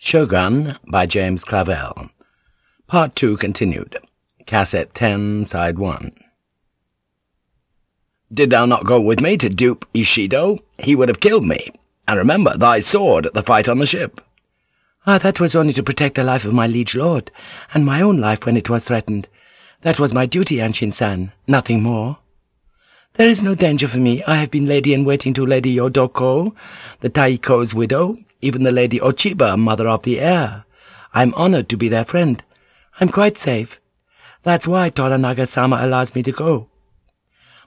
Shogun by James Clavell. Part 2 continued. Cassette 10, Side 1. Did thou not go with me to dupe Ishido? He would have killed me. And remember thy sword at the fight on the ship. Ah, that was only to protect the life of my liege lord, and my own life when it was threatened. That was my duty, Anjin-san, nothing more. There is no danger for me. I have been lady-in-waiting to Lady Yodoko, the Taiko's widow, even the Lady Ochiba, mother of the heir. I am honored to be their friend. I'm quite safe. That's why Toranaga-sama allows me to go.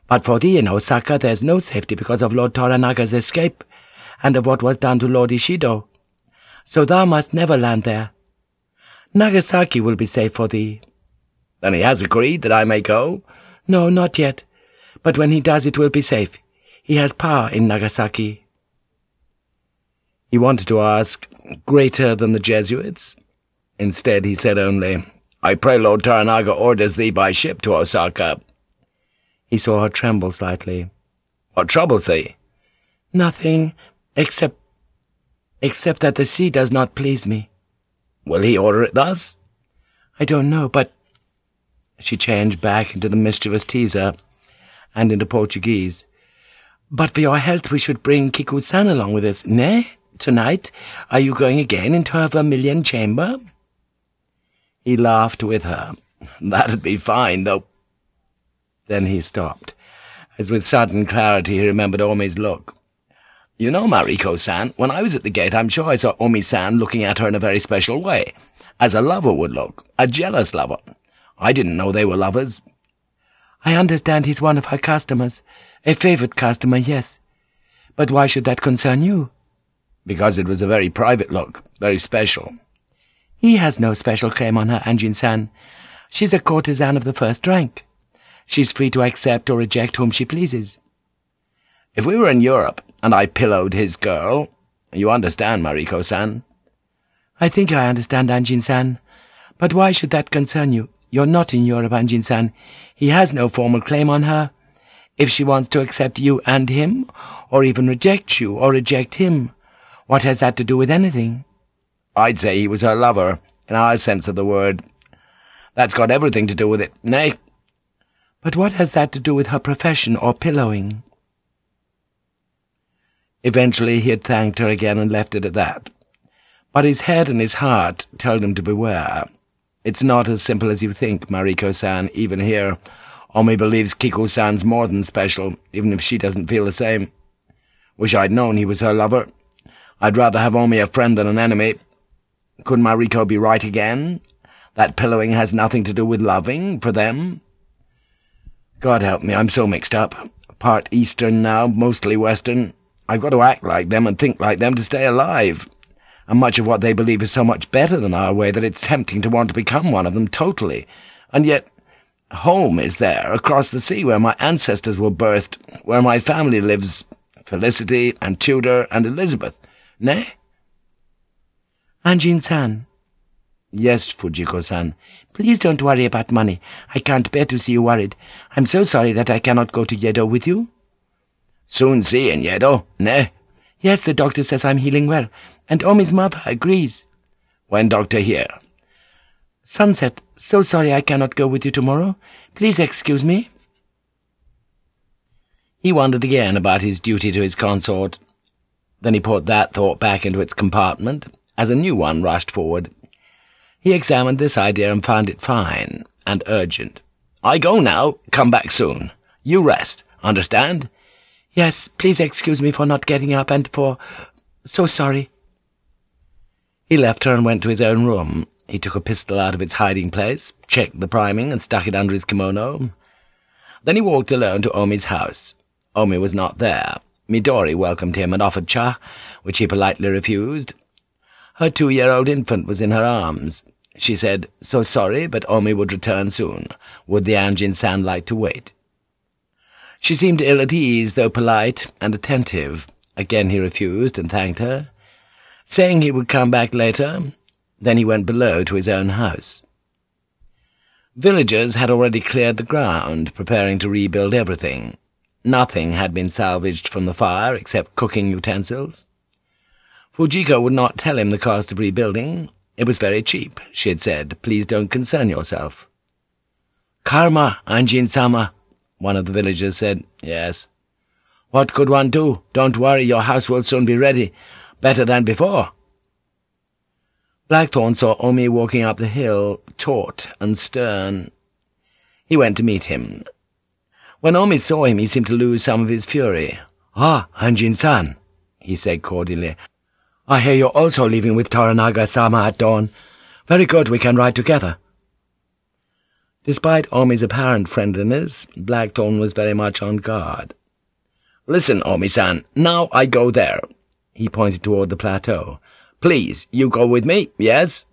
But for thee in Osaka there's no safety because of Lord Toranaga's escape, and of what was done to Lord Ishido. So thou must never land there. Nagasaki will be safe for thee. Then he has agreed that I may go? No, not yet. But when he does it will be safe. He has power in Nagasaki. He wanted to ask, greater than the Jesuits? Instead he said only, I pray Lord Toranaga orders thee by ship to Osaka. He saw her tremble slightly. What troubles thee? Nothing, except... except that the sea does not please me. Will he order it thus? I don't know, but... She changed back into the mischievous teaser, and into Portuguese. But for your health we should bring Kiku-san along with us, nay? Tonight, are you going again into her vermilion chamber?' He laughed with her. That'd be fine, though. Then he stopped, as with sudden clarity he remembered Omi's look. You know, Mariko-san, when I was at the gate I'm sure I saw Omi-san looking at her in a very special way, as a lover would look, a jealous lover. I didn't know they were lovers. I understand he's one of her customers, a favourite customer, yes. But why should that concern you?' Because it was a very private look, very special. He has no special claim on her, Anjin-san. She's a courtesan of the first rank. She's free to accept or reject whom she pleases. If we were in Europe, and I pillowed his girl, you understand, Mariko-san? I think I understand, Anjin-san. But why should that concern you? You're not in Europe, Anjin-san. He has no formal claim on her. If she wants to accept you and him, or even reject you, or reject him, what has that to do with anything? I'd say he was her lover, in our sense of the word. That's got everything to do with it, nay? But what has that to do with her profession or pillowing? Eventually he had thanked her again and left it at that. But his head and his heart told him to beware. It's not as simple as you think, Mariko-san, even here. Omi believes Kiku-san's more than special, even if she doesn't feel the same. Wish I'd known he was her lover. I'd rather have only a friend than an enemy. Could Mariko be right again? That pillowing has nothing to do with loving, for them? God help me, I'm so mixed up. Part Eastern now, mostly Western. I've got to act like them and think like them to stay alive. And much of what they believe is so much better than our way that it's tempting to want to become one of them totally. And yet, home is there, across the sea, where my ancestors were birthed, where my family lives, Felicity and Tudor and Elizabeth. Nay? Anjin-san. Yes, Fujiko-san. Please don't worry about money. I can't bear to see you worried. I'm so sorry that I cannot go to Yedo with you. Soon see in Yedo, ne? Yes, the doctor says I'm healing well, and Omi's mother agrees. When doctor here? Sunset. So sorry I cannot go with you tomorrow. Please excuse me. He wondered again about his duty to his consort. Then he put that thought back into its compartment, as a new one rushed forward. He examined this idea and found it fine and urgent. I go now. Come back soon. You rest. Understand? Yes, please excuse me for not getting up and for... so sorry. He left her and went to his own room. He took a pistol out of its hiding place, checked the priming, and stuck it under his kimono. Then he walked alone to Omi's house. Omi was not there. Midori welcomed him and offered cha, which he politely refused. Her two-year-old infant was in her arms. She said, so sorry, but Omi would return soon. Would the Anjin-san like to wait? She seemed ill at ease, though polite and attentive. Again he refused and thanked her, saying he would come back later. Then he went below to his own house. Villagers had already cleared the ground, preparing to rebuild everything. Nothing had been salvaged from the fire except cooking utensils. Fujiko would not tell him the cost of rebuilding. It was very cheap, she had said. Please don't concern yourself. Karma, Anjin-sama, one of the villagers said. Yes. What could one do? Don't worry, your house will soon be ready. Better than before. Blackthorn saw Omi walking up the hill, taut and stern. He went to meet him. When Omi saw him, he seemed to lose some of his fury. "'Ah, Anjin-san,' he said cordially. "'I hear you're also leaving with Toranaga-sama at dawn. Very good, we can ride together.' Despite Omi's apparent friendliness, Blackthorn was very much on guard. "'Listen, Omi-san, now I go there.' He pointed toward the plateau. Please, you go with me, yes?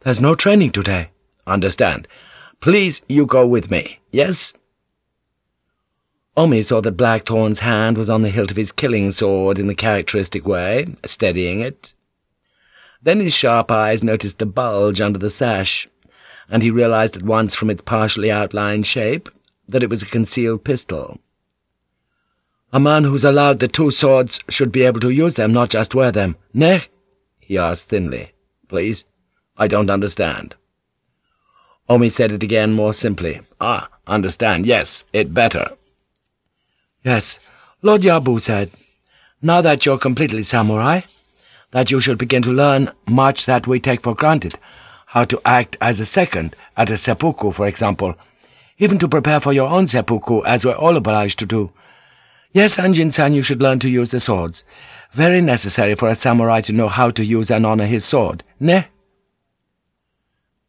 There's no training today. Understand. Please, you go with me, yes? Omi saw that Blackthorn's hand was on the hilt of his killing sword in the characteristic way, steadying it. Then his sharp eyes noticed the bulge under the sash, and he realized at once from its partially outlined shape that it was a concealed pistol. A man who's allowed the two swords should be able to use them, not just wear them. Ne? he asked thinly. Please? I don't understand. Omi said it again more simply. Ah, understand, yes, it better. Yes, Lord Yabu said, now that you're completely samurai, that you should begin to learn much that we take for granted, how to act as a second at a seppuku, for example, even to prepare for your own seppuku, as we're all obliged to do. Yes, Anjin-san, you should learn to use the swords. Very necessary for a samurai to know how to use and honor his sword, ne?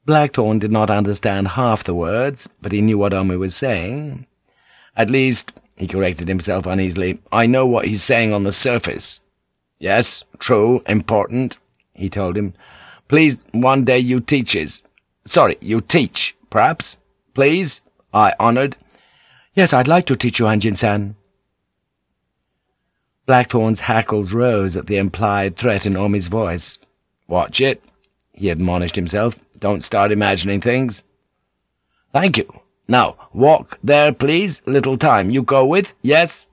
Blackthorn did not understand half the words, but he knew what Omi was saying. At least, he corrected himself uneasily, I know what he's saying on the surface. Yes, true, important, he told him. Please, one day you teaches. Sorry, you teach, perhaps? Please? I honored. Yes, I'd like to teach you, Anjin-san. Blackthorn's hackles rose at the implied threat in Omi's voice. "Watch it," he admonished himself. "Don't start imagining things." "Thank you. Now, walk there, please. Little time. You go with, yes?"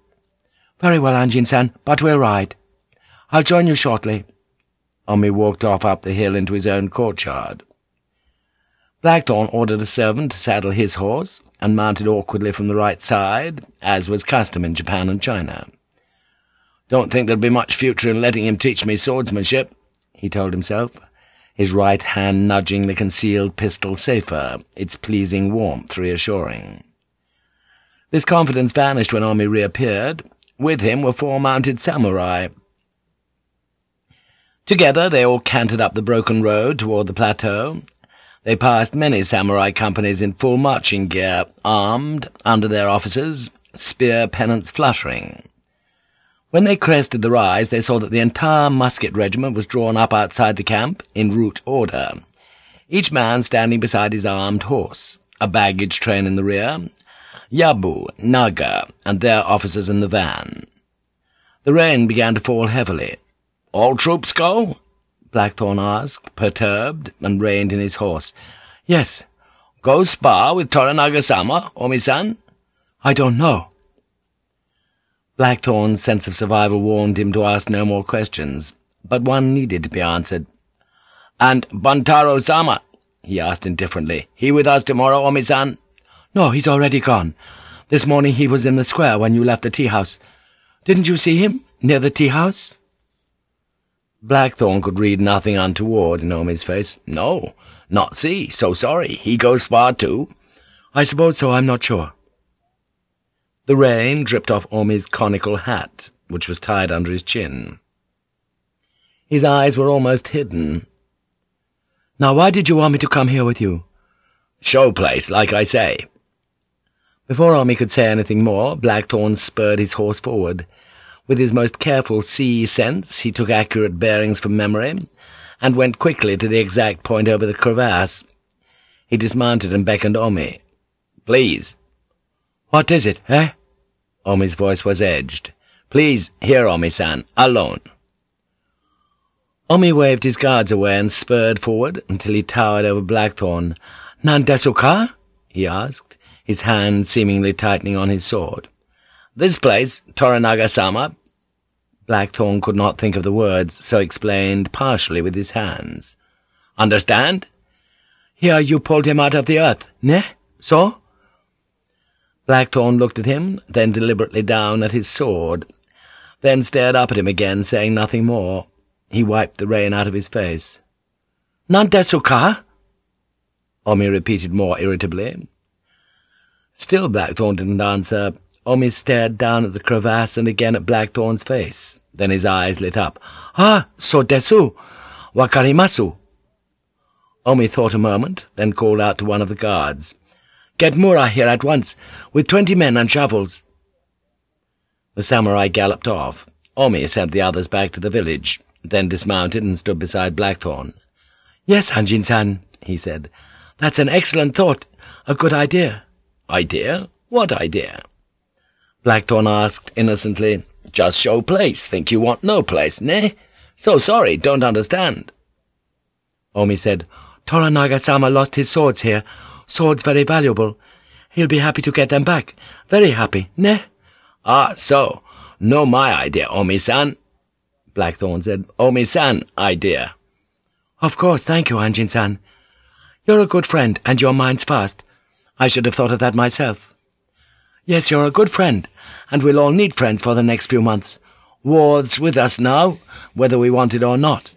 "Very well, Anjin-san, but we'll ride. I'll join you shortly." Omi walked off up the hill into his own courtyard. Blackthorn ordered a servant to saddle his horse, and mounted awkwardly from the right side, as was custom in Japan and China. Don't think there'll be much future in letting him teach me swordsmanship, he told himself, his right hand nudging the concealed pistol safer, its pleasing warmth reassuring. This confidence vanished when Omi reappeared. With him were four mounted samurai. Together they all cantered up the broken road toward the plateau. They passed many samurai companies in full marching gear, armed, under their officers, spear pennants fluttering. When they crested the rise, they saw that the entire musket regiment was drawn up outside the camp, in route order, each man standing beside his armed horse, a baggage train in the rear, Yabu, Naga, and their officers in the van. The rain began to fall heavily. "'All troops go?' Blackthorn asked, perturbed, and reined in his horse. "'Yes.' "'Go spar with Toranaga-sama, Omi-san?' "'I don't know.' Blackthorn's sense of survival warned him to ask no more questions, but one needed to be answered. "'And Buntaro-sama?' he asked indifferently. "'He with us tomorrow, Omi-san?' "'No, he's already gone. This morning he was in the square when you left the tea-house. Didn't you see him, near the tea-house?' Blackthorn could read nothing untoward in Omi's face. "'No, not see. So sorry. He goes far too?' "'I suppose so. I'm not sure.' The rain dripped off Omi's conical hat, which was tied under his chin. His eyes were almost hidden. "'Now why did you want me to come here with you?' "'Show place, like I say.' Before Omi could say anything more, Blackthorn spurred his horse forward. With his most careful sea sense, he took accurate bearings from memory, and went quickly to the exact point over the crevasse. He dismounted and beckoned Omi. "'Please.' "'What is it, eh?' Omi's voice was edged. "Please, hear Omi-san, alone." Omi waved his guards away and spurred forward until he towered over Blackthorn. "'Nandesu he asked, his hand seemingly tightening on his sword. "'This place, Toranaga-sama.' Blackthorn could not think of the words, so explained partially with his hands. "'Understand?' "'Here you pulled him out of the earth, ne? So?' Blackthorn looked at him, then deliberately down at his sword, then stared up at him again, saying nothing more. He wiped the rain out of his face. "'Nandesuka?' Omi repeated more irritably. Still Blackthorn didn't answer. Omi stared down at the crevasse and again at Blackthorn's face. Then his eyes lit up. "'Ah, so desu! Wakarimasu!' Omi thought a moment, then called out to one of the guards. Get Mura here at once, with twenty men and shovels.' The samurai galloped off. Omi sent the others back to the village, then dismounted and stood beside Blackthorn. "'Yes, Anjin-san,' he said. "'That's an excellent thought, a good idea.' "'Idea? What idea?' Blackthorn asked innocently. "'Just show place. Think you want no place, ne? So sorry, don't understand.' Omi said, "'Toranaga-sama lost his swords here, swords very valuable. He'll be happy to get them back. Very happy, ne? Ah, so. No my idea, Omi-san. Blackthorn said, Omi-san idea. Of course, thank you, Anjin-san. You're a good friend, and your mind's fast. I should have thought of that myself. Yes, you're a good friend, and we'll all need friends for the next few months. War's with us now, whether we want it or not.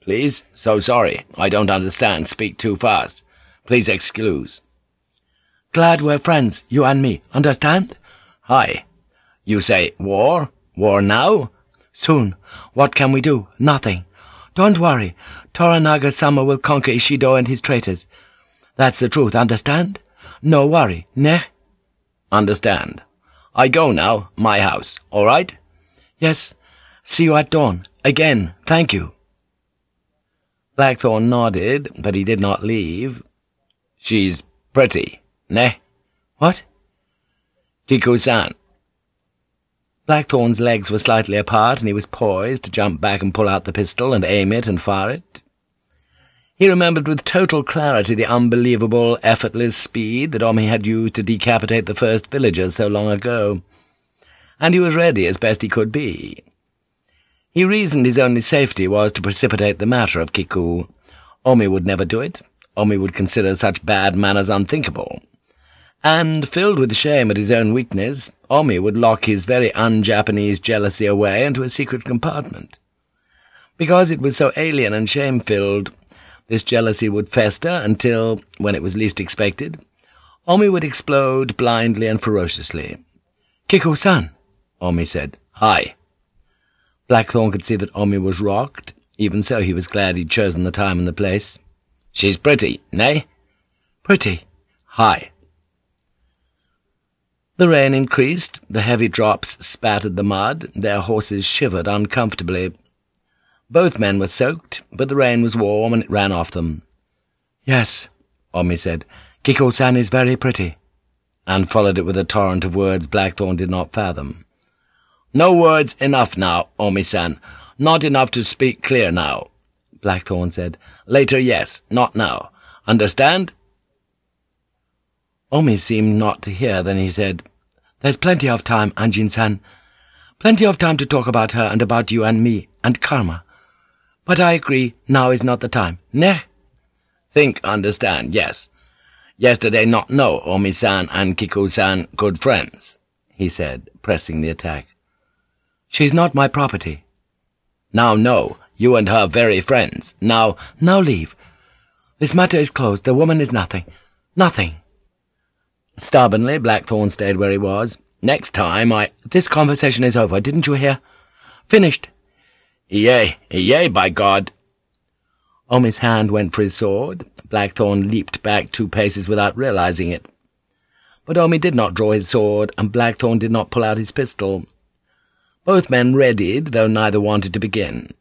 Please, so sorry. I don't understand. Speak too fast. Please excuse. Glad we're friends, you and me. Understand? Hi. You say war? War now? Soon. What can we do? Nothing. Don't worry. Toranaga-sama will conquer Ishido and his traitors. That's the truth, understand? No worry, ne? Understand. I go now, my house, all right? Yes. See you at dawn. Again, thank you. Blackthorn nodded, but he did not leave. She's pretty, ne? What? Kiku-san. Blackthorn's legs were slightly apart, and he was poised to jump back and pull out the pistol and aim it and fire it. He remembered with total clarity the unbelievable, effortless speed that Omi had used to decapitate the first villagers so long ago, and he was ready as best he could be. He reasoned his only safety was to precipitate the matter of Kiku. Omi would never do it. Omi would consider such bad manners unthinkable. And, filled with shame at his own weakness, Omi would lock his very un-Japanese jealousy away into a secret compartment. Because it was so alien and shame-filled, this jealousy would fester until, when it was least expected, Omi would explode blindly and ferociously. "'Kiku-san,' Omi said. "'Hi.' Blackthorn could see that Omi was rocked. Even so, he was glad he'd chosen the time and the place. "'She's pretty, nay?' "'Pretty. High. The rain increased, the heavy drops spattered the mud, their horses shivered uncomfortably. Both men were soaked, but the rain was warm and it ran off them. "'Yes,' Omi said, "'Kiku-san is very pretty.' And followed it with a torrent of words Blackthorn did not fathom. "'No words enough now, Omi-san. Not enough to speak clear now,' Blackthorn said. "'Later, yes. Not now. Understand?' Omi seemed not to hear, then he said, "'There's plenty of time, Anjin-san. Plenty of time to talk about her and about you and me, and karma. But I agree, now is not the time. Ne? Think understand, yes. Yesterday not know Omi-san and Kiku-san good friends, he said, pressing the attack. She's not my property. Now no, you and her very friends. Now, now leave. This matter is closed. The woman is nothing. Nothing. Stubbornly, Blackthorn stayed where he was. Next time I— This conversation is over, didn't you hear? Finished. Yea, yea, by God. Omi's hand went for his sword. Blackthorn leaped back two paces without realizing it. But Omi did not draw his sword, and Blackthorn did not pull out his pistol. Both men readied, though neither wanted to begin.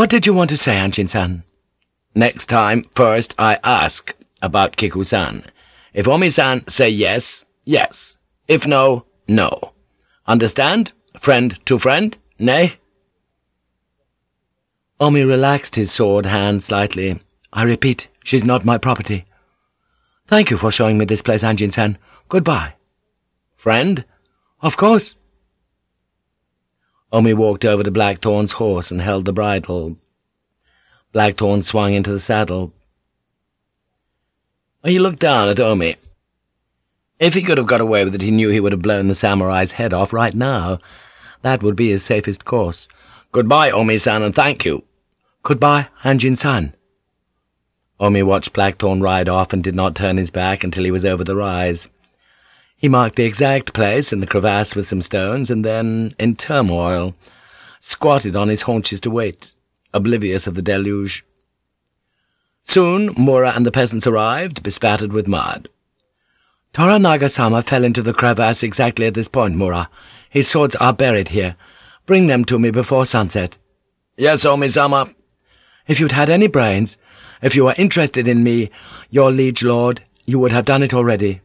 "'What did you want to say, Anjin-san?' "'Next time, first I ask about Kiku-san. If Omi-san say yes, yes. If no, no. Understand? Friend to friend, nay?' Omi relaxed his sword hand slightly. "'I repeat, she's not my property. Thank you for showing me this place, Anjin-san. Goodbye.' "'Friend?' "'Of course.' Omi walked over to Blackthorn's horse and held the bridle. Blackthorn swung into the saddle. He looked down at Omi. If he could have got away with it, he knew he would have blown the samurai's head off right now. That would be his safest course. "'Goodbye, Omi-san, and thank you.' "'Goodbye, Anjin-san. Omi watched Blackthorn ride off and did not turn his back until he was over the rise. He marked the exact place in the crevasse with some stones, and then, in turmoil, squatted on his haunches to wait, oblivious of the deluge. Soon Mura and the peasants arrived, bespattered with mud. Toranaga-sama fell into the crevasse exactly at this point, Mura. His swords are buried here. Bring them to me before sunset. Yes, Omi-sama. If you'd had any brains, if you were interested in me, your liege lord, you would have done it already.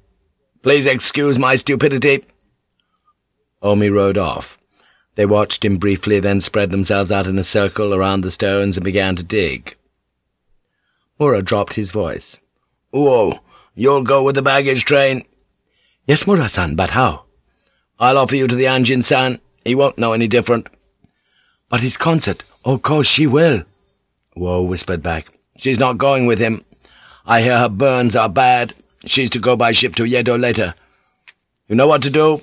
Please excuse my stupidity.' Omi rode off. They watched him briefly, then spread themselves out in a circle around the stones and began to dig. Mura dropped his voice. "'Uo, you'll go with the baggage train?' "'Yes, Mura-san, but how?' "'I'll offer you to the Anjin-san. He won't know any different.' "'But his concert, oh, of course she will.' Uo whispered back. "'She's not going with him. I hear her burns are bad. She's to go by ship to Yedo later. You know what to do?'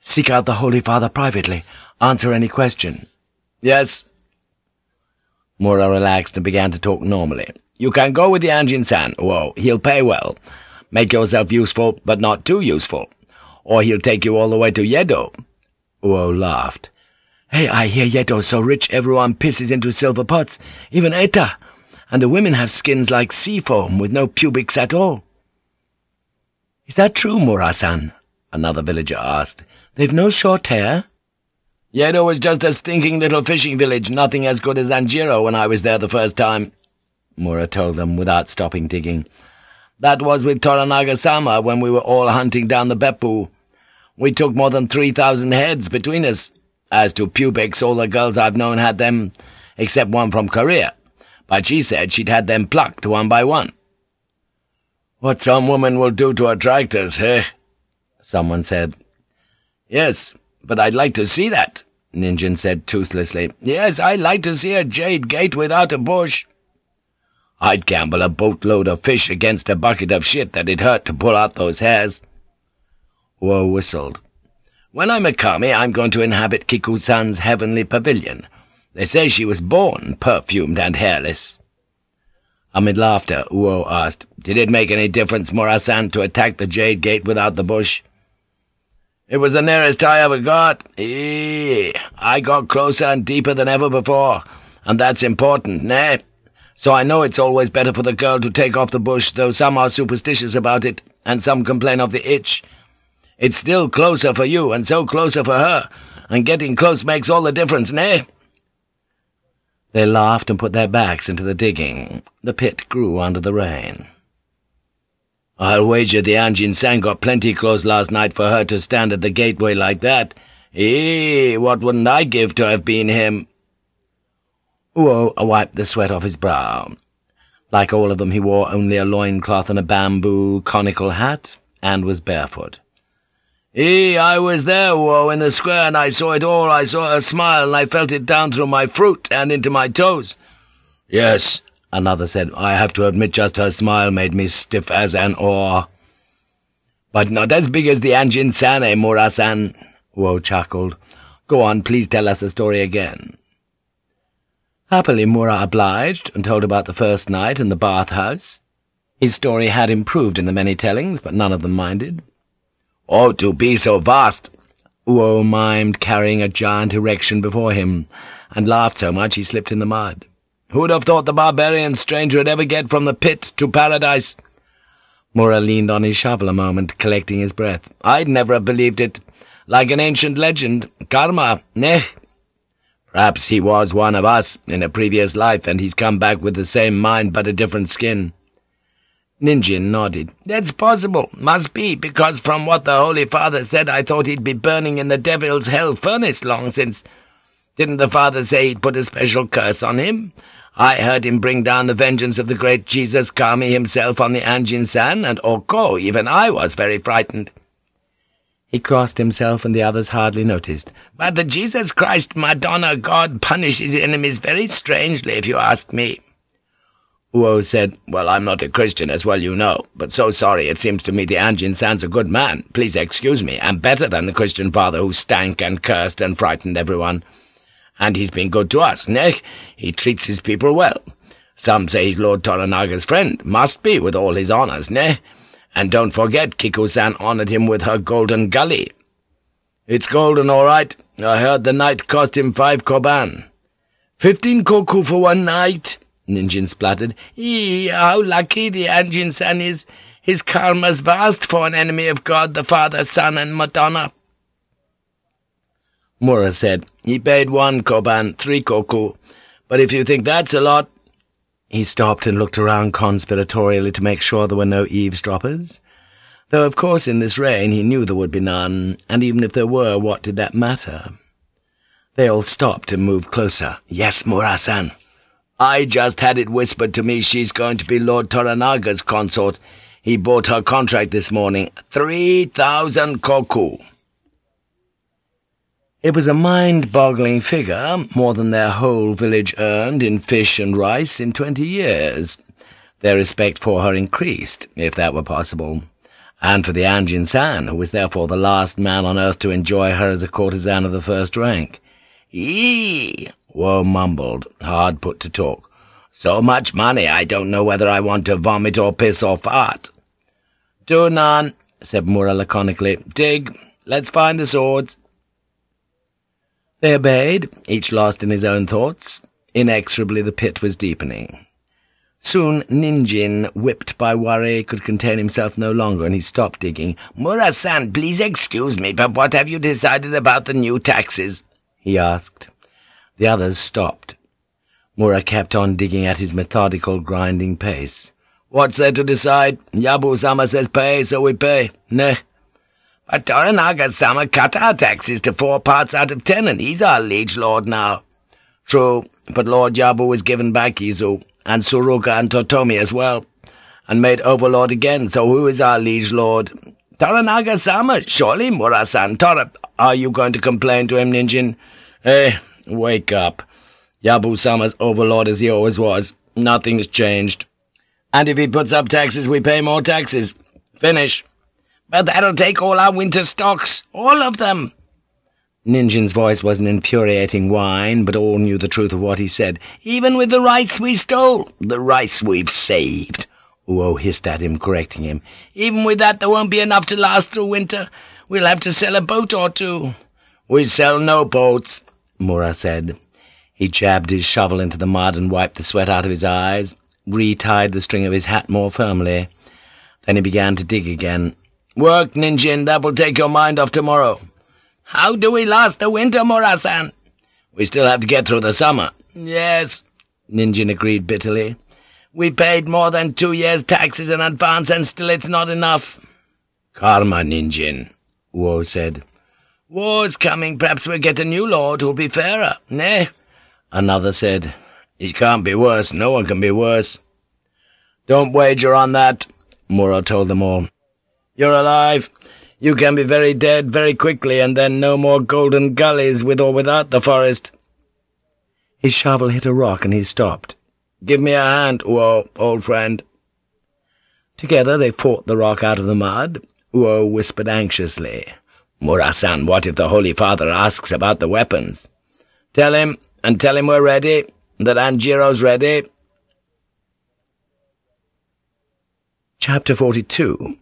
"'Seek out the Holy Father privately. Answer any question.' "'Yes.' Mura relaxed and began to talk normally. "'You can go with the Anjin-san, Uo. He'll pay well. Make yourself useful, but not too useful. Or he'll take you all the way to Yedo.' Uo laughed. "'Hey, I hear Yedo's so rich everyone pisses into silver pots, even Eta, and the women have skins like sea foam with no pubics at all.' "'Is that true, Mura-san?' another villager asked. "'They've no short hair?' "'Yedo was just a stinking little fishing village, nothing as good as Anjiro when I was there the first time,' Mura told them without stopping digging. "'That was with Toranaga-sama when we were all hunting down the Beppu. We took more than three thousand heads between us. As to pubics, all the girls I've known had them, except one from Korea, but she said she'd had them plucked one by one.' "'What some woman will do to attract us, eh?' someone said. "'Yes, but I'd like to see that,' Ninjin said toothlessly. "'Yes, I'd like to see a jade gate without a bush.' "'I'd gamble a boatload of fish against a bucket of shit that it hurt to pull out those hairs.' Uo whistled. "'When I'm a kami, I'm going to inhabit Kiku-san's heavenly pavilion. They say she was born perfumed and hairless.' Amid laughter, Uo asked, "'Did it make any difference, Mura-san, to attack the Jade Gate without the bush?' "'It was the nearest I ever got. Eee, I got closer and deeper than ever before, and that's important, nay? So I know it's always better for the girl to take off the bush, though some are superstitious about it, and some complain of the itch. It's still closer for you, and so closer for her, and getting close makes all the difference, nay?' They laughed and put their backs into the digging. The pit grew under the rain. "'I'll wager the Anjin-san got plenty close last night for her to stand at the gateway like that. Eh, what wouldn't I give to have been him?' Uo wiped the sweat off his brow. Like all of them, he wore only a loincloth and a bamboo conical hat, and was barefoot. "'Eh, I was there, Uo, in the square, and I saw it all. I saw her smile, and I felt it down through my fruit and into my toes.' "'Yes,' another said. "'I have to admit just her smile made me stiff as an oar.' "'But not as big as the Anjin-san, eh, Mura-san?' Chuckled. "'Go on, please tell us the story again.' Happily Mura obliged, and told about the first night in the bath-house. His story had improved in the many tellings, but none of them minded. "'Oh, to be so vast!' Uo mimed, carrying a giant erection before him, and laughed so much he slipped in the mud. "'Who'd have thought the barbarian stranger would ever get from the pit to paradise?' Mura leaned on his shovel a moment, collecting his breath. "'I'd never have believed it. Like an ancient legend. Karma, neh?' Perhaps he was one of us in a previous life, and he's come back with the same mind but a different skin.' Ninjin nodded. "'That's possible. Must be, because from what the Holy Father said I thought he'd be burning in the devil's hell furnace long since. Didn't the Father say he'd put a special curse on him? I heard him bring down the vengeance of the great Jesus Kami himself on the Anjin-san, and Oko, even I was very frightened.' He crossed himself, and the others hardly noticed. But the Jesus Christ Madonna God punishes enemies very strangely, if you ask me. Uo said, Well, I'm not a Christian, as well you know, but so sorry it seems to me the Anjin San's a good man. Please excuse me, I'm better than the Christian father who stank and cursed and frightened everyone. And he's been good to us, ne? He treats his people well. Some say he's Lord Toranaga's friend. Must be, with all his honours, ne? And don't forget, Kiku-san honoured him with her golden gully. It's golden, all right. I heard the night cost him five koban. Fifteen koku for one night? Ninjin spluttered. Eee, how lucky the Anjin-san is. His karma's vast for an enemy of God, the Father, Son, and Madonna. Mura said, He paid one koban, three koku. But if you think that's a lot... He stopped and looked around conspiratorially to make sure there were no eavesdroppers. Though, of course, in this rain he knew there would be none, and even if there were, what did that matter? They all stopped and moved closer. Yes, Mura-san. I just had it whispered to me she's going to be Lord Toranaga's consort. He bought her contract this morning. Three thousand koku. It was a mind-boggling figure, more than their whole village earned in fish and rice in twenty years. Their respect for her increased, if that were possible, and for the Anjin-san, who was therefore the last man on earth to enjoy her as a courtesan of the first rank. Eee! Uo mumbled, hard put to talk. So much money, I don't know whether I want to vomit or piss or fart. Do none, said Mura laconically. Dig. Let's find the swords. They obeyed, each lost in his own thoughts. Inexorably the pit was deepening. Soon Ninjin, whipped by worry, could contain himself no longer, and he stopped digging. Mura-san, please excuse me, but what have you decided about the new taxes? he asked. The others stopped. Mura kept on digging at his methodical, grinding pace. "'What's there to decide? Yabu-sama says pay, so we pay. Neh. But Toranaga-sama cut our taxes to four parts out of ten, and he's our liege lord now. True, but Lord Yabu was given back Izu, and Suruga and Totomi as well, and made overlord again, so who is our liege lord? Toranaga-sama, surely, Mura-san. Tora, are you going to complain to him, Ninjin? Eh, Wake up. Yabu-sama's overlord as he always was. Nothing's changed. And if he puts up taxes, we pay more taxes. Finish. But that'll take all our winter stocks. All of them. Ninjin's voice was an infuriating whine, but all knew the truth of what he said. Even with the rice we stole, the rice we've saved. Uo hissed at him, correcting him. Even with that, there won't be enough to last through winter. We'll have to sell a boat or two. We sell no boats. Mura said. He jabbed his shovel into the mud and wiped the sweat out of his eyes, retied the string of his hat more firmly. Then he began to dig again. "'Work, Ninjin, that will take your mind off tomorrow.' "'How do we last the winter, Mura-san?' "'We still have to get through the summer.' "'Yes,' Ninjin agreed bitterly. "'We paid more than two years' taxes in advance, and still it's not enough.' "'Karma, Ninjin,' Uo said. War's coming, perhaps we'll get a new lord who'll be fairer, nay? Another said, It can't be worse, no one can be worse. Don't wager on that, Mura told them all. You're alive. You can be very dead very quickly, and then no more golden gullies with or without the forest. His shovel hit a rock, and he stopped. Give me a hand, Uo, old friend. Together they fought the rock out of the mud. Uo whispered anxiously. Mura-san, what if the Holy Father asks about the weapons? Tell him, and tell him we're ready, that Anjiro's ready. Chapter 42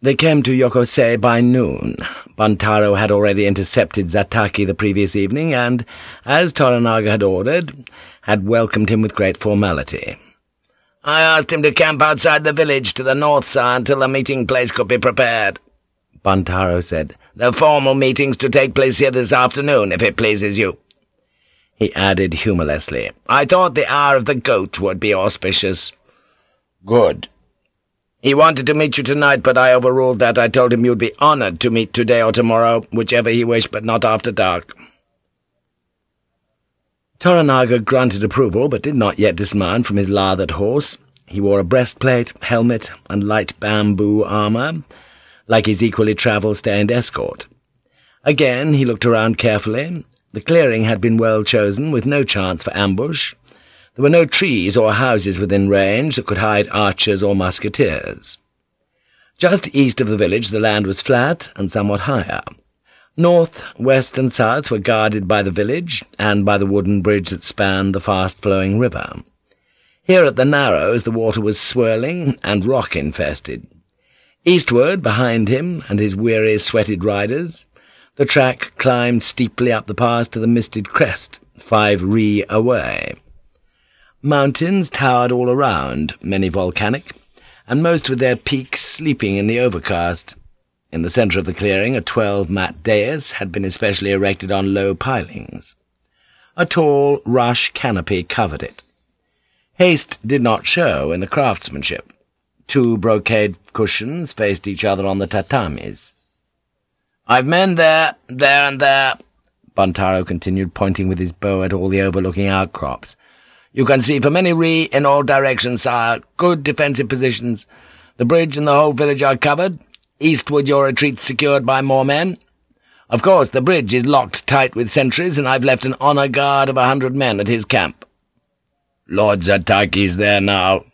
They came to Yokose by noon. Buntaro had already intercepted Zataki the previous evening, and, as Toranaga had ordered, had welcomed him with great formality. I asked him to camp outside the village to the north side until the meeting place could be prepared. Buntaro said. The formal meeting's to take place here this afternoon, if it pleases you. He added humorlessly, I thought the hour of the goat would be auspicious. Good. He wanted to meet you tonight, but I overruled that. I told him you'd be honored to meet today or tomorrow, whichever he wished, but not after dark. Toranaga grunted approval, but did not yet dismount from his lathered horse. He wore a breastplate, helmet, and light bamboo armour, like his equally travel-stained escort. Again he looked around carefully. The clearing had been well chosen, with no chance for ambush. There were no trees or houses within range that could hide archers or musketeers. Just east of the village the land was flat and somewhat higher. North, west, and south were guarded by the village and by the wooden bridge that spanned the fast-flowing river. Here at the Narrows the water was swirling and rock-infested. Eastward, behind him and his weary, sweated riders, the track climbed steeply up the pass to the misted crest, five ri away. Mountains towered all around, many volcanic, and most with their peaks sleeping in the overcast. In the centre of the clearing a twelve-mat dais had been especially erected on low pilings. A tall rush canopy covered it. Haste did not show in the craftsmanship. Two brocade cushions faced each other on the tatamis. "'I've men there, there and there,' Buntaro continued, pointing with his bow at all the overlooking outcrops. "'You can see from any ri in all directions, sire. Good defensive positions. The bridge and the whole village are covered. Eastward your retreat secured by more men. Of course, the bridge is locked tight with sentries, and I've left an honour guard of a hundred men at his camp. Lord Zataki's there now.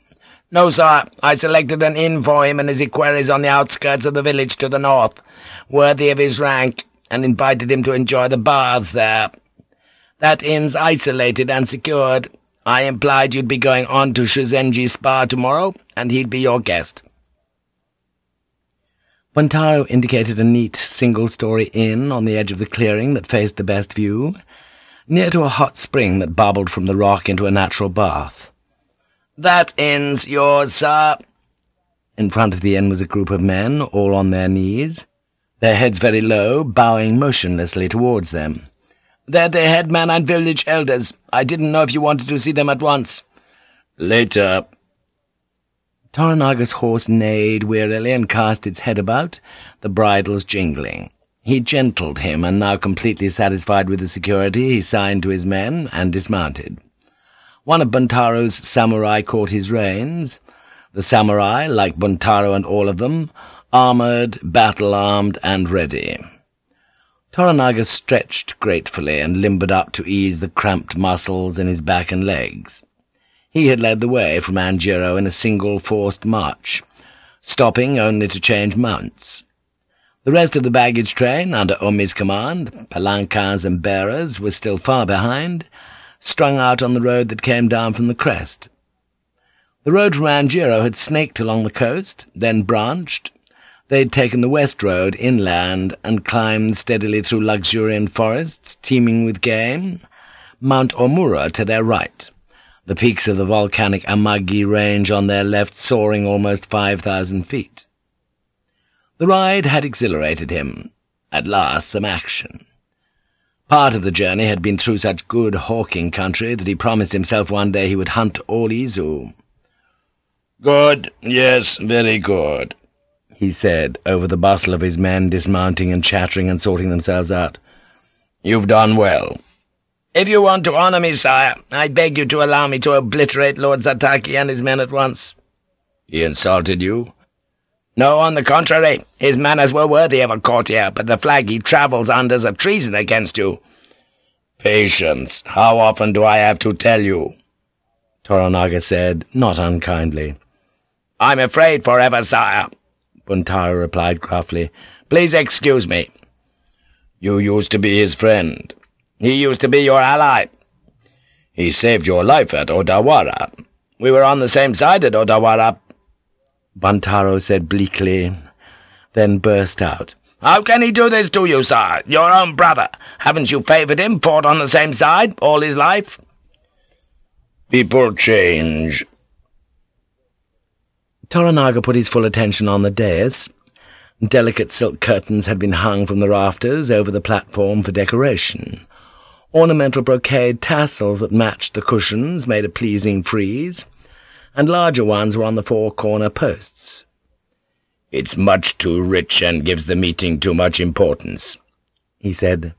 No, sir, I selected an inn for him and his equerries on the outskirts of the village to the north, worthy of his rank, and invited him to enjoy the baths there. That inn's isolated and secured. I implied you'd be going on to Shuzenji Spa tomorrow, and he'd be your guest. Buntaro indicated a neat, single-story inn on the edge of the clearing that faced the best view, near to a hot spring that bubbled from the rock into a natural bath. "'That inn's yours, sir.' In front of the inn was a group of men, all on their knees, their heads very low, bowing motionlessly towards them. "'They're the headman and village elders. I didn't know if you wanted to see them at once.' "'Later,' Toranaga's horse neighed wearily and cast its head about, the bridles jingling. He gentled him, and now completely satisfied with the security, he signed to his men and dismounted. One of Buntaro's samurai caught his reins. The samurai, like Buntaro and all of them, armoured, battle-armed, and ready. Toranaga stretched gratefully and limbered up to ease the cramped muscles in his back and legs. He had led the way from Anjiro in a single forced march, stopping only to change mounts. The rest of the baggage train, under Omi's command, palanquins and bearers, was still far behind, strung out on the road that came down from the crest. The road from Anjiro had snaked along the coast, then branched. They'd taken the west road inland and climbed steadily through luxuriant forests, teeming with game, Mount Omura to their right the peaks of the volcanic Amagi range on their left soaring almost five thousand feet. The ride had exhilarated him. At last some action. Part of the journey had been through such good hawking country that he promised himself one day he would hunt all Izu. "'Good, yes, very good,' he said, over the bustle of his men dismounting and chattering and sorting themselves out. "'You've done well. If you want to honour me, sire, I beg you to allow me to obliterate Lord Zataki and his men at once.' He insulted you? No, on the contrary, his manners were worthy of a courtier, but the flag he travels under's a treason against you. Patience, how often do I have to tell you? Toranaga said, not unkindly. I'm afraid forever, sire, Buntaro replied gruffly. Please excuse me. You used to be his friend. He used to be your ally. He saved your life at Odawara. We were on the same side at Odawara. Buntaro said bleakly, then burst out. How can he do this to you, sir? Your own brother. Haven't you favoured him, fought on the same side, all his life? People change. Toranaga put his full attention on the dais. Delicate silk curtains had been hung from the rafters over the platform for decoration. Ornamental brocade tassels that matched the cushions made a pleasing frieze, and larger ones were on the four corner posts. "'It's much too rich and gives the meeting too much importance,' he said.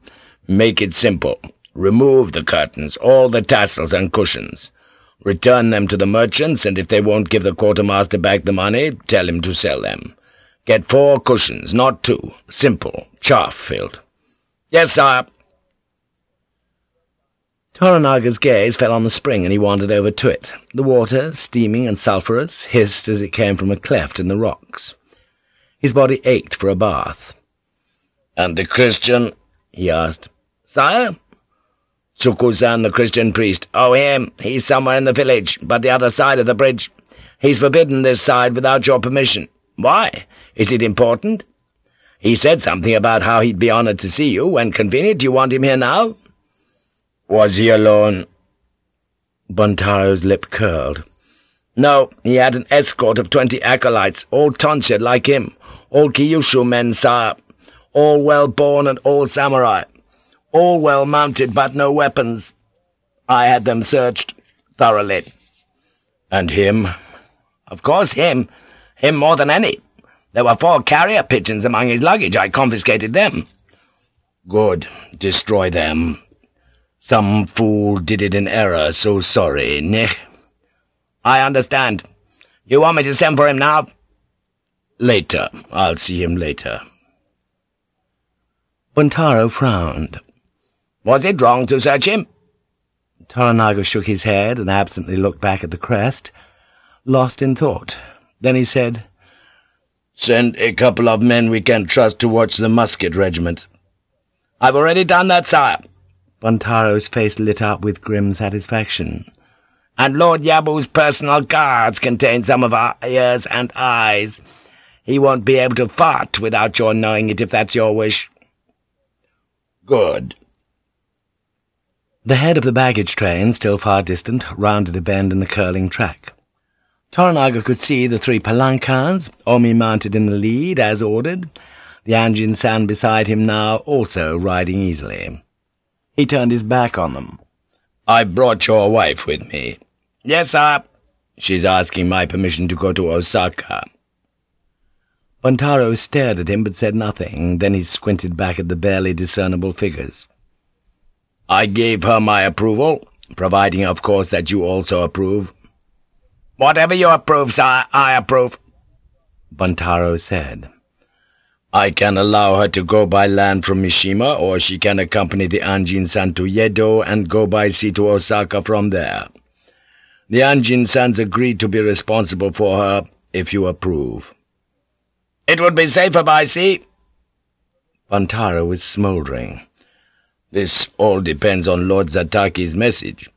"'Make it simple. Remove the curtains, all the tassels and cushions. Return them to the merchants, and if they won't give the quartermaster back the money, tell him to sell them. Get four cushions, not two. Simple, chaff-filled. Yes, sire. Toranaga's gaze fell on the spring, and he wandered over to it. The water, steaming and sulphurous, hissed as it came from a cleft in the rocks. His body ached for a bath. "'And the Christian?' he asked. "'Sire?' "'Tsukku-san, the Christian priest. Oh, him. He's somewhere in the village, but the other side of the bridge. He's forbidden this side without your permission. Why? Is it important? He said something about how he'd be honored to see you when convenient. Do you want him here now? Was he alone? Buntaro's lip curled. No, he had an escort of twenty acolytes, all tonsured like him, all Kyushu men, sire, all well-born and all samurai, all well-mounted but no weapons. I had them searched thoroughly. And him? Of course, him. Him more than any. There were four carrier pigeons among his luggage. I confiscated them. Good. Destroy them. Some fool did it in error, so sorry, neh? I understand. You want me to send for him now? Later. I'll see him later. Buntaro frowned. Was it wrong to search him? Toranaga shook his head and absently looked back at the crest, lost in thought. Then he said, Send a couple of men we can trust to watch the musket regiment. I've already done that, sire. Buntaro's face lit up with grim satisfaction. And Lord Yabu's personal guards contain some of our ears and eyes. He won't be able to fart without your knowing it, if that's your wish. Good. The head of the baggage train, still far distant, rounded a bend in the curling track. Toranaga could see the three palanquins, Omi mounted in the lead, as ordered, the Anjin-san beside him now also riding easily. He turned his back on them. "'I brought your wife with me.' "'Yes, sir.' "'She's asking my permission to go to Osaka.' Buntaro stared at him but said nothing. Then he squinted back at the barely discernible figures. "'I gave her my approval, providing, of course, that you also approve.' Whatever you approve, sir, I approve, Buntaro said. I can allow her to go by land from Mishima, or she can accompany the Anjin-san to Yedo and go by sea to Osaka from there. The Anjin-sans agreed to be responsible for her, if you approve. It would be safer by sea. Buntaro was smouldering. This all depends on Lord Zataki's message.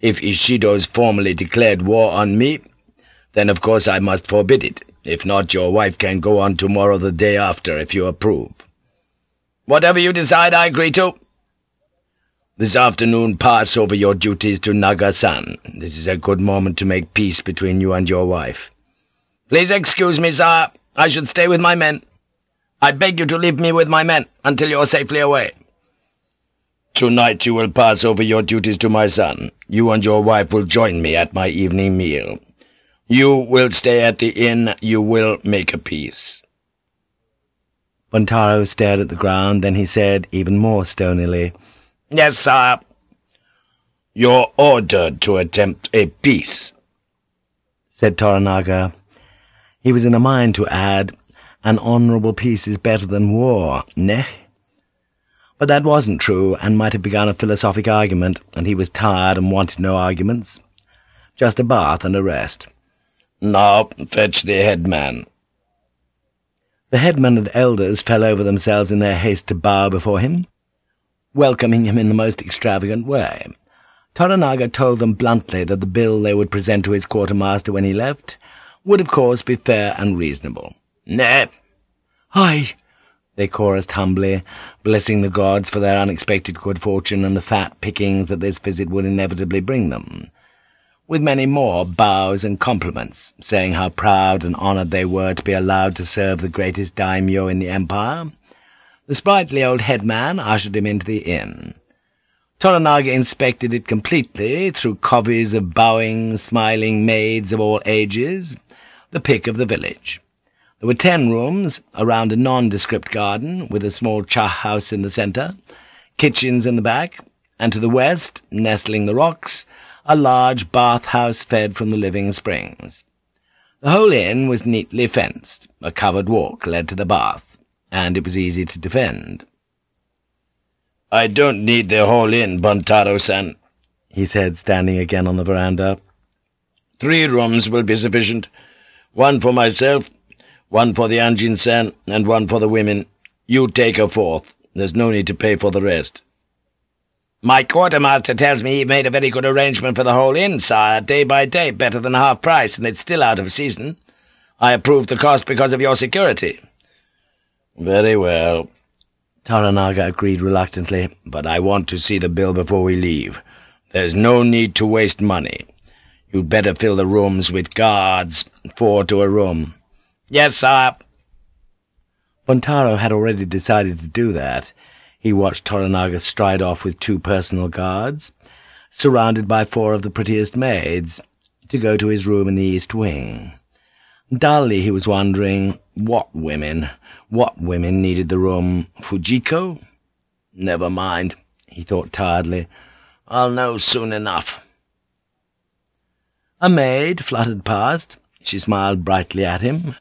If Ishido's formally declared war on me, then of course I must forbid it. If not, your wife can go on tomorrow the day after, if you approve. Whatever you decide, I agree to. This afternoon pass over your duties to Naga-san. This is a good moment to make peace between you and your wife. Please excuse me, sir. I should stay with my men. I beg you to leave me with my men until you are safely away. Tonight you will pass over your duties to my son. You and your wife will join me at my evening meal. You will stay at the inn. You will make a peace.' Buntaro stared at the ground, then he said, even more stonily, "'Yes, sir.' "'You're ordered to attempt a peace,' said Toranaga. He was in a mind to add, "'An honourable peace is better than war, neh?' But that wasn't true, and might have begun a philosophic argument, and he was tired and wanted no arguments. Just a bath and a rest. "'Now fetch the headman.' The headman and elders fell over themselves in their haste to bow before him, welcoming him in the most extravagant way. Toranaga told them bluntly that the bill they would present to his quartermaster when he left would of course be fair and reasonable. "'Nay.' "'Aye!' they chorused humbly, blessing the gods for their unexpected good fortune and the fat pickings that this visit would inevitably bring them, with many more bows and compliments, saying how proud and honoured they were to be allowed to serve the greatest daimyo in the empire. The sprightly old headman ushered him into the inn. Toranaga inspected it completely, through coveys of bowing, smiling maids of all ages, the pick of the village. There were ten rooms, around a nondescript garden, with a small cha house in the centre, kitchens in the back, and to the west, nestling the rocks, a large bath-house fed from the living springs. The whole inn was neatly fenced. A covered walk led to the bath, and it was easy to defend. "'I don't need the whole inn, Buntaro-san,' he said, standing again on the veranda. "'Three rooms will be sufficient. One for myself, one for the Anjin-san, and one for the women. You take a fourth. There's no need to pay for the rest.' "'My quartermaster tells me he made a very good arrangement for the whole inn, sire, day by day, better than half price, and it's still out of season. I approved the cost because of your security.' "'Very well,' Toranaga agreed reluctantly, "'but I want to see the bill before we leave. There's no need to waste money. You'd better fill the rooms with guards, four to a room.' "'Yes, sire.' Buntaro had already decided to do that, he watched Toranaga stride off with two personal guards, surrounded by four of the prettiest maids, to go to his room in the east wing. Dully he was wondering, what women, what women needed the room? Fujiko? Never mind, he thought tiredly. I'll know soon enough. A maid fluttered past. She smiled brightly at him,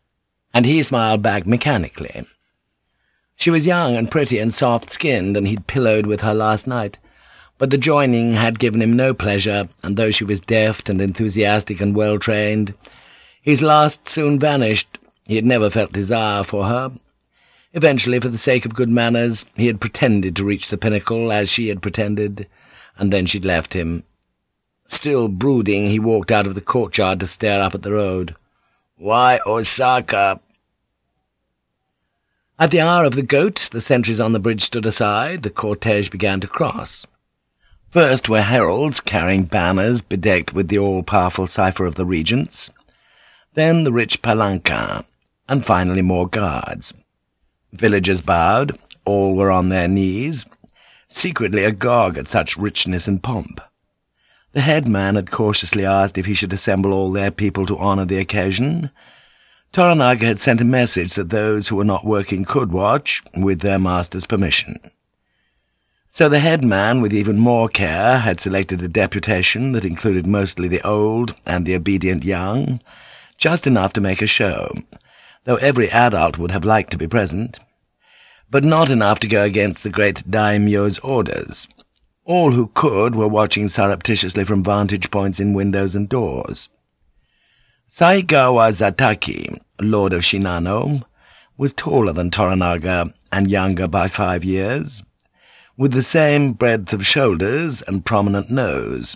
and he smiled back mechanically. She was young and pretty and soft-skinned, and he'd pillowed with her last night. But the joining had given him no pleasure, and though she was deft and enthusiastic and well-trained, his lust soon vanished. He had never felt desire for her. Eventually, for the sake of good manners, he had pretended to reach the pinnacle, as she had pretended, and then she'd left him. Still brooding, he walked out of the courtyard to stare up at the road. "'Why Osaka?' At the hour of the goat, the sentries on the bridge stood aside, the cortege began to cross. First were heralds carrying banners bedecked with the all-powerful cipher of the regents, then the rich palanquin, and finally more guards. Villagers bowed, all were on their knees, secretly agog at such richness and pomp. The headman had cautiously asked if he should assemble all their people to honour the occasion, Toranaga had sent a message that those who were not working could watch, with their master's permission. So the headman, with even more care, had selected a deputation that included mostly the old and the obedient young, just enough to make a show, though every adult would have liked to be present, but not enough to go against the great daimyo's orders. All who could were watching surreptitiously from vantage points in windows and doors. Saigawa Zataki, lord of Shinano, was taller than Toranaga and younger by five years, with the same breadth of shoulders and prominent nose.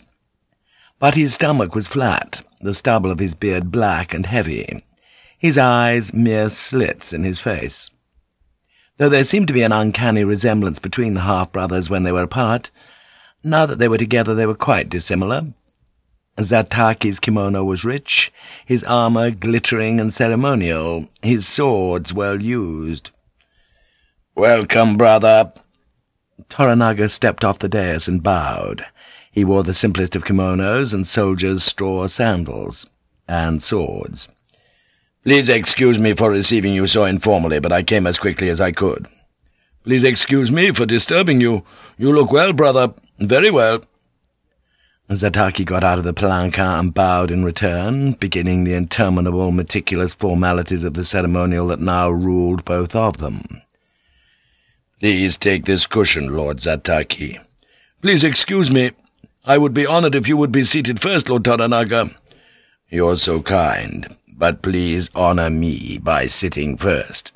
But his stomach was flat, the stubble of his beard black and heavy, his eyes mere slits in his face. Though there seemed to be an uncanny resemblance between the half-brothers when they were apart, now that they were together they were quite dissimilar. Zataki's kimono was rich, his armor glittering and ceremonial, his swords well used. "'Welcome, brother!' Toranaga stepped off the dais and bowed. He wore the simplest of kimonos and soldiers' straw sandals, and swords. "'Please excuse me for receiving you so informally, but I came as quickly as I could.' "'Please excuse me for disturbing you. You look well, brother. Very well.' Zataki got out of the palanquin and bowed in return, beginning the interminable, meticulous formalities of the ceremonial that now ruled both of them. "'Please take this cushion, Lord Zataki.' "'Please excuse me. I would be honored if you would be seated first, Lord Toranaga.' "'You're so kind, but please honor me by sitting first.'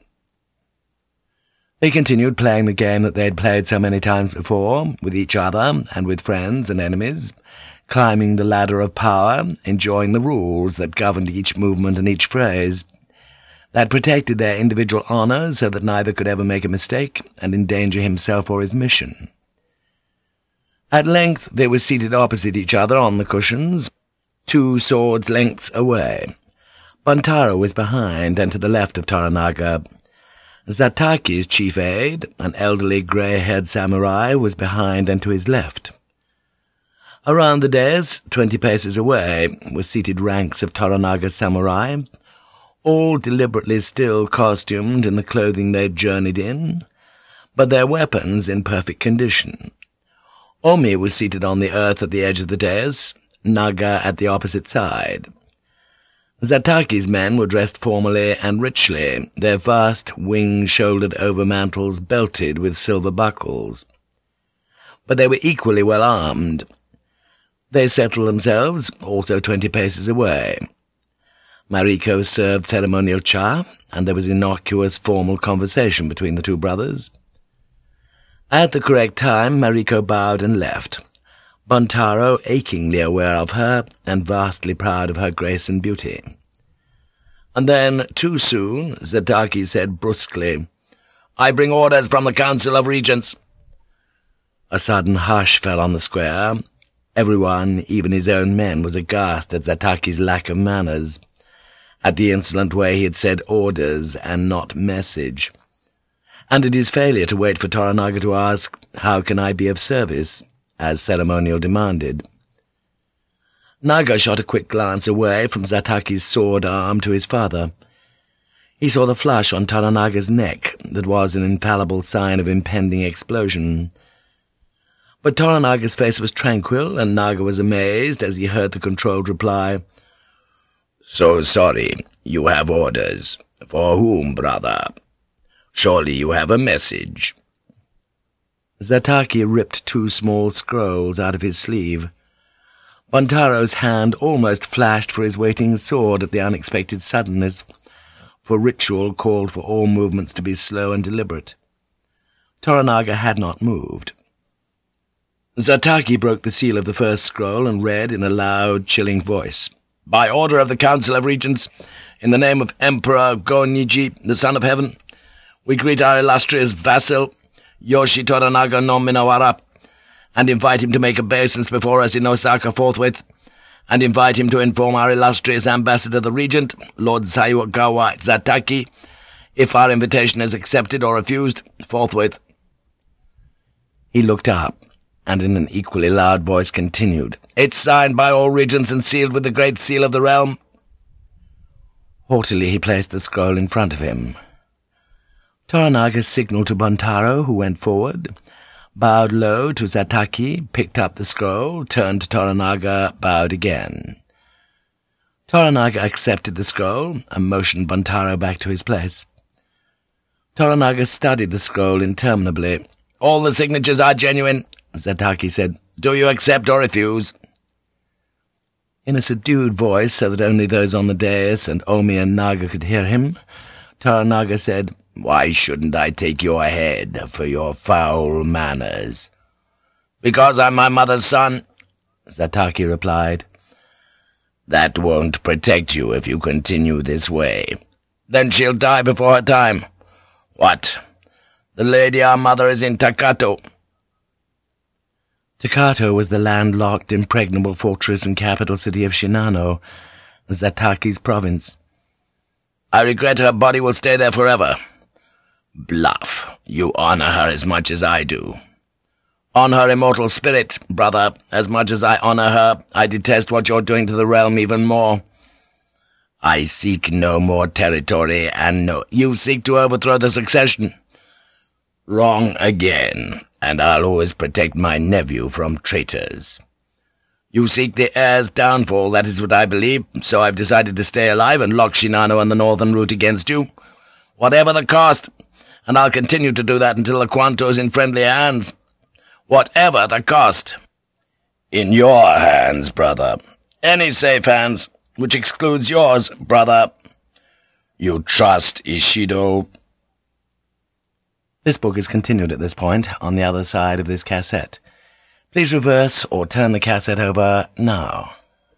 They continued playing the game that they had played so many times before, with each other, and with friends and enemies, climbing the ladder of power, enjoying the rules that governed each movement and each phrase, that protected their individual honor so that neither could ever make a mistake and endanger himself or his mission. At length they were seated opposite each other on the cushions, two swords' lengths away. Buntaro was behind and to the left of Toranaga. Zataki's chief aide, an elderly grey-haired samurai, was behind and to his left. Around the dais, twenty paces away, were seated ranks of Toranaga samurai, all deliberately still costumed in the clothing they journeyed in, but their weapons in perfect condition. Omi was seated on the earth at the edge of the dais, Naga at the opposite side. Zataki's men were dressed formally and richly, their vast wing-shouldered overmantles belted with silver buckles. But they were equally well armed. They settled themselves, also twenty paces away. Mariko served ceremonial cha, and there was innocuous formal conversation between the two brothers. At the correct time, Mariko bowed and left, Buntaro achingly aware of her, and vastly proud of her grace and beauty. And then, too soon, Zataki said brusquely, "'I bring orders from the Council of Regents.' A sudden hush fell on the square. Everyone, even his own men, was aghast at Zataki's lack of manners, at the insolent way he had said orders and not message, and at his failure to wait for Toranaga to ask, "'How can I be of service?' as ceremonial demanded. Naga shot a quick glance away from Zataki's sword arm to his father. He saw the flush on Toranaga's neck that was an infallible sign of impending explosion. But Toranaga's face was tranquil, and Naga was amazed as he heard the controlled reply, "'So sorry. You have orders. For whom, brother? Surely you have a message.' Zataki ripped two small scrolls out of his sleeve. Buntaro's hand almost flashed for his waiting sword at the unexpected suddenness, for ritual called for all movements to be slow and deliberate. Toranaga had not moved. Zataki broke the seal of the first scroll and read in a loud, chilling voice, "'By order of the Council of Regents, in the name of Emperor Go-Niji, the Son of Heaven, we greet our illustrious vassal, Yoshi Toranaga no and invite him to make obeisance before us in Osaka forthwith, and invite him to inform our illustrious ambassador the regent, Lord Saigawa Zataki, if our invitation is accepted or refused, forthwith. He looked up, and in an equally loud voice continued, It's signed by all regents and sealed with the great seal of the realm. Haughtily he placed the scroll in front of him. Toranaga signalled to Buntaro, who went forward, bowed low to Zataki, picked up the scroll, turned to Toranaga, bowed again. Toranaga accepted the scroll, and motioned Buntaro back to his place. Toranaga studied the scroll interminably. "'All the signatures are genuine,' Zataki said. "'Do you accept or refuse?' In a subdued voice, so that only those on the dais and Omi and Naga could hear him, Toranaga said, why shouldn't I take your head for your foul manners? Because I'm my mother's son, Zataki replied. That won't protect you if you continue this way. Then she'll die before her time. What? The lady our mother is in Takato. Takato was the landlocked, impregnable fortress and capital city of Shinano, Zataki's province. I regret her body will stay there forever. Bluff. You honor her as much as I do. On her immortal spirit, brother, as much as I honor her, I detest what you're doing to the realm even more. I seek no more territory, and no— You seek to overthrow the succession. Wrong again, and I'll always protect my nephew from traitors. You seek the heir's downfall, that is what I believe, so I've decided to stay alive and lock Shinano and the northern route against you. Whatever the cost, and I'll continue to do that until the Kwanto's in friendly hands, whatever the cost. In your hands, brother. Any safe hands, which excludes yours, brother. You trust Ishido? This book is continued at this point, on the other side of this cassette. Please reverse or turn the cassette over now.